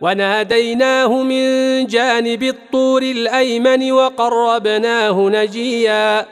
وناديناه من جانب الطور الأيمن وقربناه نجيا.